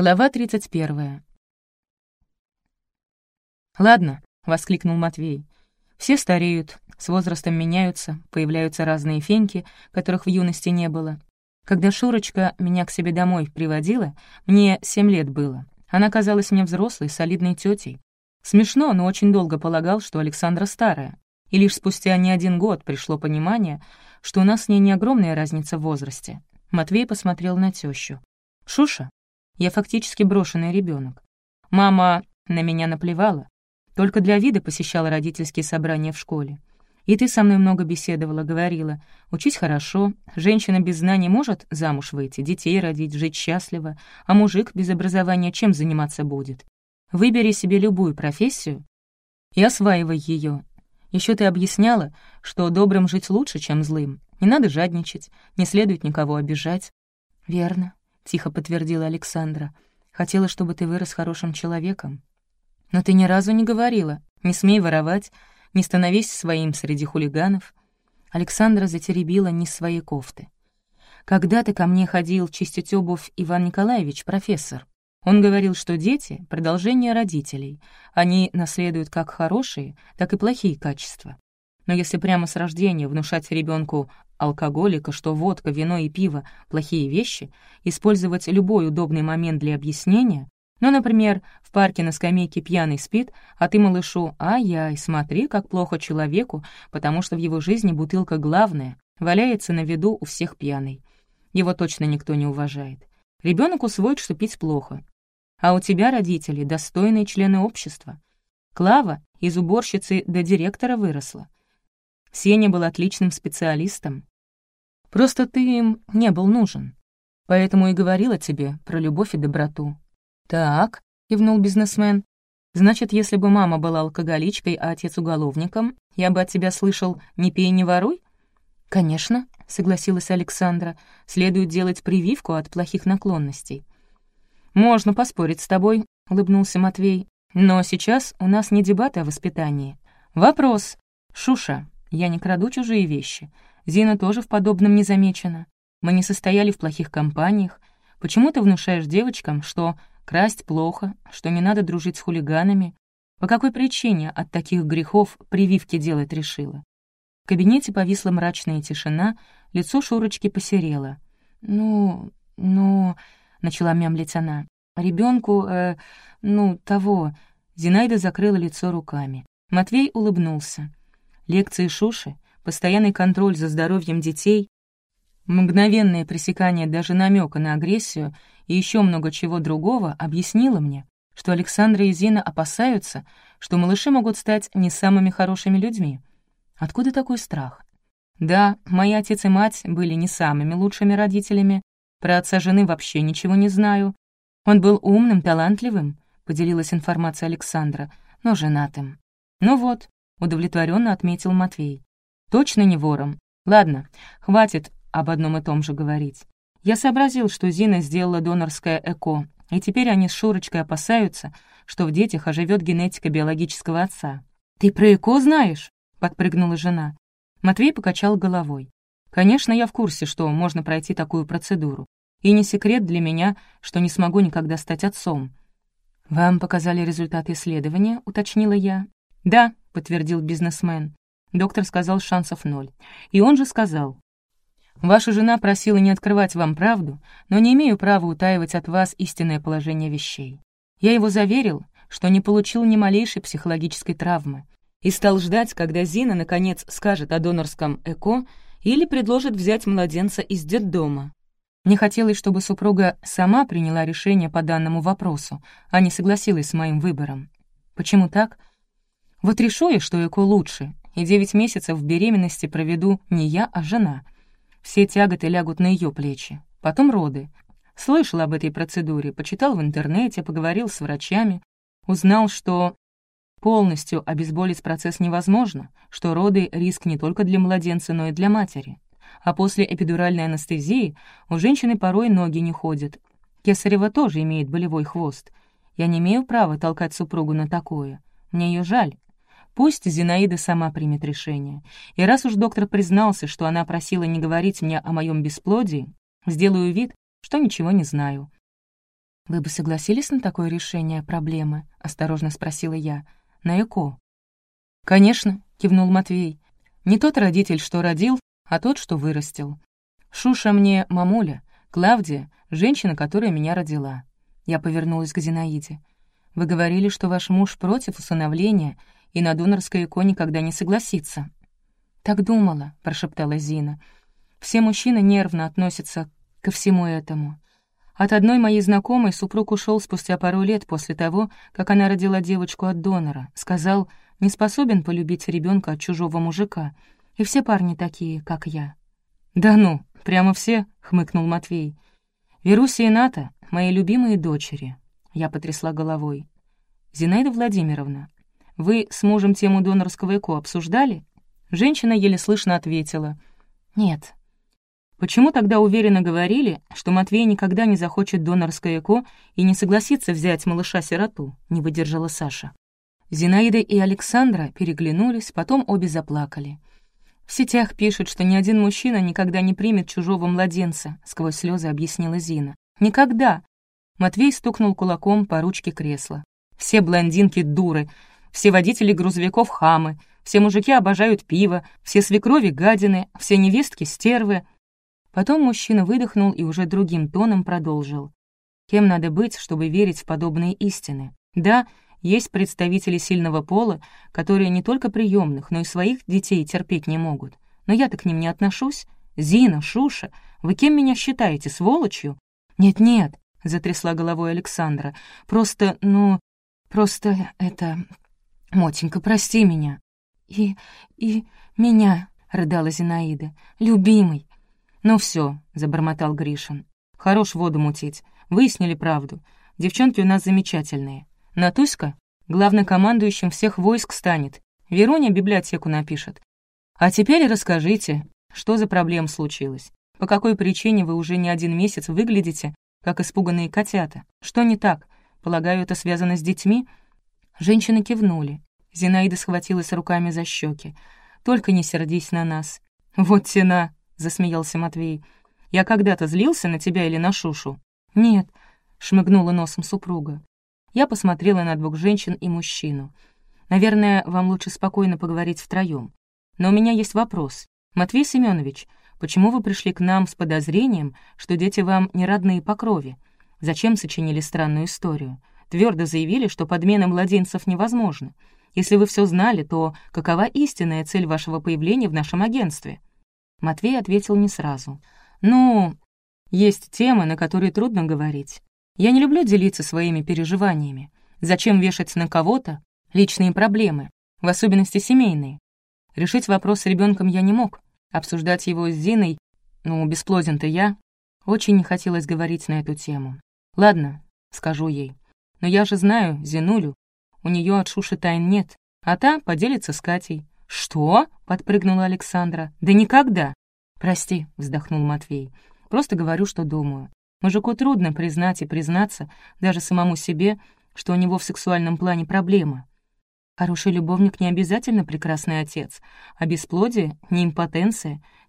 Глава 31. «Ладно», — воскликнул Матвей. «Все стареют, с возрастом меняются, появляются разные феньки, которых в юности не было. Когда Шурочка меня к себе домой приводила, мне семь лет было. Она казалась мне взрослой, солидной тетей. Смешно, но очень долго полагал, что Александра старая. И лишь спустя не один год пришло понимание, что у нас с ней не огромная разница в возрасте. Матвей посмотрел на тещу. «Шуша, я фактически брошенный ребенок. Мама на меня наплевала, только для вида посещала родительские собрания в школе. И ты со мной много беседовала, говорила, учись хорошо, женщина без знаний может замуж выйти, детей родить, жить счастливо, а мужик без образования чем заниматься будет? Выбери себе любую профессию и осваивай ее. Еще ты объясняла, что добрым жить лучше, чем злым. Не надо жадничать, не следует никого обижать. Верно тихо подтвердила Александра. «Хотела, чтобы ты вырос хорошим человеком. Но ты ни разу не говорила. Не смей воровать, не становись своим среди хулиганов». Александра затеребила не своей кофты. «Когда ты ко мне ходил чистить обувь Иван Николаевич, профессор? Он говорил, что дети — продолжение родителей. Они наследуют как хорошие, так и плохие качества. Но если прямо с рождения внушать ребенку алкоголика, что водка, вино и пиво — плохие вещи, использовать любой удобный момент для объяснения, ну, например, в парке на скамейке пьяный спит, а ты малышу «Ай-яй, смотри, как плохо человеку, потому что в его жизни бутылка главная, валяется на виду у всех пьяный. Его точно никто не уважает. Ребенок усвоит, что пить плохо. А у тебя родители — достойные члены общества. Клава из уборщицы до директора выросла. Сеня был отличным специалистом. Просто ты им не был нужен. Поэтому и говорила тебе про любовь и доброту». «Так», — кивнул бизнесмен, «значит, если бы мама была алкоголичкой, а отец уголовником, я бы от тебя слышал «не пей, не воруй»?» «Конечно», — согласилась Александра, «следует делать прививку от плохих наклонностей». «Можно поспорить с тобой», — улыбнулся Матвей. «Но сейчас у нас не дебаты о воспитании. Вопрос. Шуша, я не краду чужие вещи. Зина тоже в подобном не замечена. Мы не состояли в плохих компаниях. Почему ты внушаешь девочкам, что красть плохо, что не надо дружить с хулиганами? По какой причине от таких грехов прививки делать решила? В кабинете повисла мрачная тишина, лицо Шурочки посерело. «Ну, ну...» — начала мямлить она. Ребенку, э, ну, того...» Зинаида закрыла лицо руками. Матвей улыбнулся. Лекции Шуши, постоянный контроль за здоровьем детей, мгновенное пресекание даже намека на агрессию и еще много чего другого объяснило мне, что Александра и Зина опасаются, что малыши могут стать не самыми хорошими людьми. Откуда такой страх? Да, мои отец и мать были не самыми лучшими родителями, про отца жены вообще ничего не знаю. Он был умным, талантливым, поделилась информация Александра, но женатым. Ну вот, удовлетворенно отметил Матвей. Точно не вором. Ладно, хватит об одном и том же говорить. Я сообразил, что Зина сделала донорское ЭКО, и теперь они с Шурочкой опасаются, что в детях оживет генетика биологического отца. «Ты про ЭКО знаешь?» — подпрыгнула жена. Матвей покачал головой. «Конечно, я в курсе, что можно пройти такую процедуру. И не секрет для меня, что не смогу никогда стать отцом». «Вам показали результат исследования?» — уточнила я. «Да», — подтвердил бизнесмен. Доктор сказал, шансов ноль. И он же сказал, «Ваша жена просила не открывать вам правду, но не имею права утаивать от вас истинное положение вещей. Я его заверил, что не получил ни малейшей психологической травмы, и стал ждать, когда Зина, наконец, скажет о донорском ЭКО или предложит взять младенца из детдома. Мне хотелось, чтобы супруга сама приняла решение по данному вопросу, а не согласилась с моим выбором. Почему так? Вот решу я, что ЭКО лучше, и девять месяцев в беременности проведу не я, а жена. Все тяготы лягут на ее плечи. Потом роды. Слышал об этой процедуре, почитал в интернете, поговорил с врачами, узнал, что полностью обезболить процесс невозможно, что роды — риск не только для младенца, но и для матери. А после эпидуральной анестезии у женщины порой ноги не ходят. Кесарева тоже имеет болевой хвост. Я не имею права толкать супругу на такое. Мне ее жаль. Пусть Зинаида сама примет решение. И раз уж доктор признался, что она просила не говорить мне о моем бесплодии, сделаю вид, что ничего не знаю. «Вы бы согласились на такое решение проблемы?» — осторожно спросила я. «На ЭКО». «Конечно», — кивнул Матвей. «Не тот родитель, что родил, а тот, что вырастил. Шуша мне мамуля, Клавдия — женщина, которая меня родила». Я повернулась к Зинаиде. «Вы говорили, что ваш муж против усыновления и на донорское ЭКО никогда не согласится». «Так думала», — прошептала Зина. «Все мужчины нервно относятся ко всему этому. От одной моей знакомой супруг ушел спустя пару лет после того, как она родила девочку от донора. Сказал, не способен полюбить ребенка от чужого мужика. И все парни такие, как я. «Да ну, прямо все?» — хмыкнул Матвей. «Веруся и Ната — мои любимые дочери». Я потрясла головой. «Зинаида Владимировна, вы с мужем тему донорского ЭКО обсуждали?» Женщина еле слышно ответила. «Нет, Почему тогда уверенно говорили, что Матвей никогда не захочет донорское ЭКО и не согласится взять малыша-сироту? Не выдержала Саша. Зинаида и Александра переглянулись, потом обе заплакали. «В сетях пишут, что ни один мужчина никогда не примет чужого младенца», — сквозь слезы объяснила Зина. «Никогда!» Матвей стукнул кулаком по ручке кресла. «Все блондинки — дуры, все водители грузовиков — хамы, все мужики обожают пиво, все свекрови — гадины, все невестки — стервы». Потом мужчина выдохнул и уже другим тоном продолжил. Кем надо быть, чтобы верить в подобные истины? Да, есть представители сильного пола, которые не только приемных, но и своих детей терпеть не могут. Но я-то к ним не отношусь. Зина, Шуша, вы кем меня считаете, сволочью? Нет-нет, — затрясла головой Александра. «Просто, ну, просто это... Мотенька, прости меня». «И... и... меня», — рыдала Зинаида. «Любимый, «Ну все, забормотал Гришин. «Хорош воду мутить. Выяснили правду. Девчонки у нас замечательные. Натуська главнокомандующим всех войск станет. Веруня библиотеку напишет. А теперь расскажите, что за проблем случилось? По какой причине вы уже не один месяц выглядите, как испуганные котята? Что не так? Полагаю, это связано с детьми?» Женщины кивнули. Зинаида схватилась руками за щеки. «Только не сердись на нас. Вот тена!» — засмеялся Матвей. «Я когда-то злился на тебя или на Шушу?» «Нет», — шмыгнула носом супруга. Я посмотрела на двух женщин и мужчину. «Наверное, вам лучше спокойно поговорить втроём. Но у меня есть вопрос. Матвей Семенович, почему вы пришли к нам с подозрением, что дети вам не родные по крови? Зачем сочинили странную историю? Твердо заявили, что подмена младенцев невозможна. Если вы все знали, то какова истинная цель вашего появления в нашем агентстве?» Матвей ответил не сразу. «Ну, есть темы, на которые трудно говорить. Я не люблю делиться своими переживаниями. Зачем вешать на кого-то личные проблемы, в особенности семейные? Решить вопрос с ребенком я не мог. Обсуждать его с Зиной, ну, бесплоден-то я, очень не хотелось говорить на эту тему. Ладно, скажу ей. Но я же знаю Зинулю, у нее от Шуши тайн нет, а та поделится с Катей. «Что?» — подпрыгнула Александра. «Да никогда!» «Прости», — вздохнул Матвей. «Просто говорю, что думаю. Мужику трудно признать и признаться даже самому себе, что у него в сексуальном плане проблема. Хороший любовник не обязательно прекрасный отец, а бесплодие, не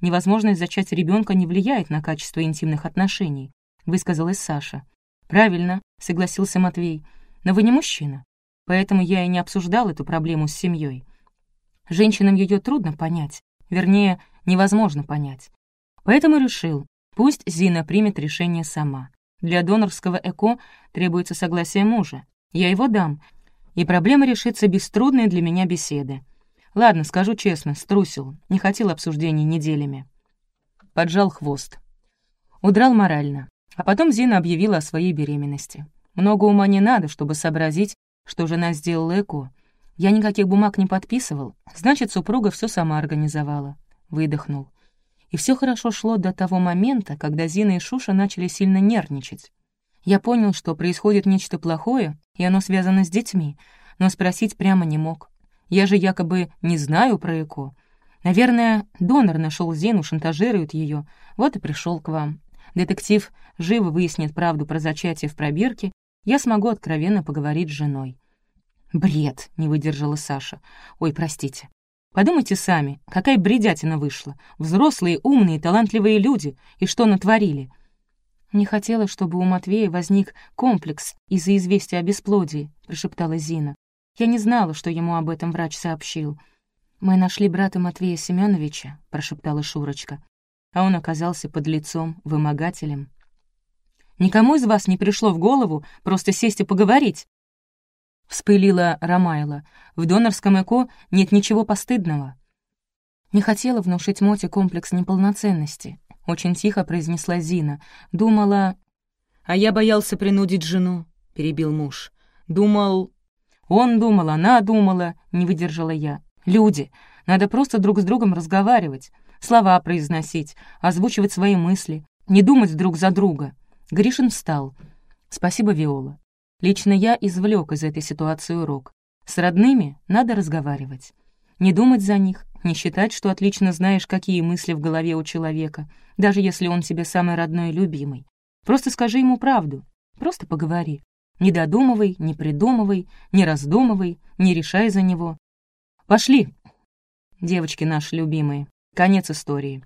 невозможность зачать ребенка не влияет на качество интимных отношений», — высказалась Саша. «Правильно», — согласился Матвей. «Но вы не мужчина, поэтому я и не обсуждал эту проблему с семьей. Женщинам ее трудно понять, вернее, невозможно понять. Поэтому решил, пусть Зина примет решение сама. Для донорского ЭКО требуется согласие мужа. Я его дам, и проблема решится без трудной для меня беседы. Ладно, скажу честно, струсил, не хотел обсуждений неделями. Поджал хвост. Удрал морально. А потом Зина объявила о своей беременности. Много ума не надо, чтобы сообразить, что жена сделала ЭКО. Я никаких бумаг не подписывал, значит, супруга все сама организовала. Выдохнул. И все хорошо шло до того момента, когда Зина и Шуша начали сильно нервничать. Я понял, что происходит нечто плохое, и оно связано с детьми, но спросить прямо не мог. Я же якобы не знаю про ЭКО. Наверное, донор нашел Зину, шантажирует ее, вот и пришел к вам. Детектив живо выяснит правду про зачатие в пробирке, я смогу откровенно поговорить с женой. «Бред», — не выдержала Саша. «Ой, простите. Подумайте сами, какая бредятина вышла. Взрослые, умные, талантливые люди. И что натворили?» «Не хотела, чтобы у Матвея возник комплекс из-за известия о бесплодии», — прошептала Зина. «Я не знала, что ему об этом врач сообщил». «Мы нашли брата Матвея Семеновича», — прошептала Шурочка. А он оказался под лицом, вымогателем. «Никому из вас не пришло в голову просто сесть и поговорить?» Вспылила Ромайла. «В донорском ЭКО нет ничего постыдного». Не хотела внушить Моте комплекс неполноценности. Очень тихо произнесла Зина. Думала... «А я боялся принудить жену», — перебил муж. «Думал...» «Он думал, она думала», — не выдержала я. «Люди. Надо просто друг с другом разговаривать, слова произносить, озвучивать свои мысли, не думать друг за друга». Гришин встал. «Спасибо, Виола. Лично я извлек из этой ситуации урок. С родными надо разговаривать. Не думать за них, не считать, что отлично знаешь, какие мысли в голове у человека, даже если он тебе самый родной и любимый. Просто скажи ему правду, просто поговори. Не додумывай, не придумывай, не раздумывай, не решай за него. Пошли, девочки наши любимые. Конец истории.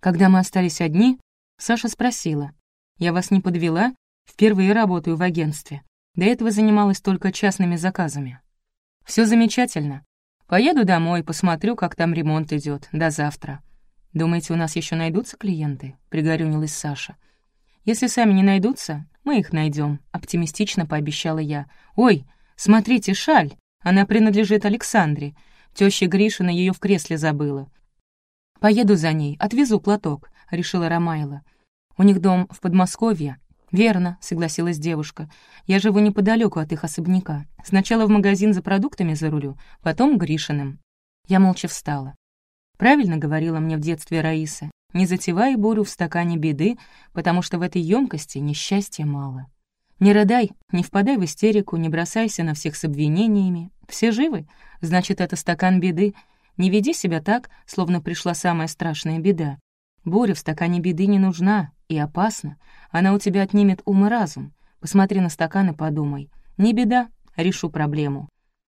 Когда мы остались одни, Саша спросила. «Я вас не подвела? Впервые работаю в агентстве. До этого занималась только частными заказами». Все замечательно. Поеду домой, посмотрю, как там ремонт идет. До завтра. Думаете, у нас еще найдутся клиенты? Пригорюнилась Саша. Если сами не найдутся, мы их найдем, оптимистично пообещала я. Ой, смотрите, шаль. Она принадлежит Александре. Теща Гришина ее в кресле забыла. «Поеду за ней, отвезу платок», — решила Ромайла. «У них дом в Подмосковье, «Верно», — согласилась девушка. «Я живу неподалеку от их особняка. Сначала в магазин за продуктами зарулю, потом Гришиным». Я молча встала. Правильно говорила мне в детстве Раиса. Не затевай бурю в стакане беды, потому что в этой емкости несчастья мало. Не рыдай, не впадай в истерику, не бросайся на всех с обвинениями. Все живы? Значит, это стакан беды. Не веди себя так, словно пришла самая страшная беда. Буря в стакане беды не нужна и опасна. Она у тебя отнимет ум и разум. Посмотри на стакан и подумай. Не беда, решу проблему.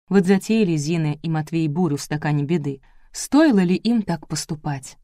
Вот затеяли Зина и Матвей бурю в стакане беды. Стоило ли им так поступать?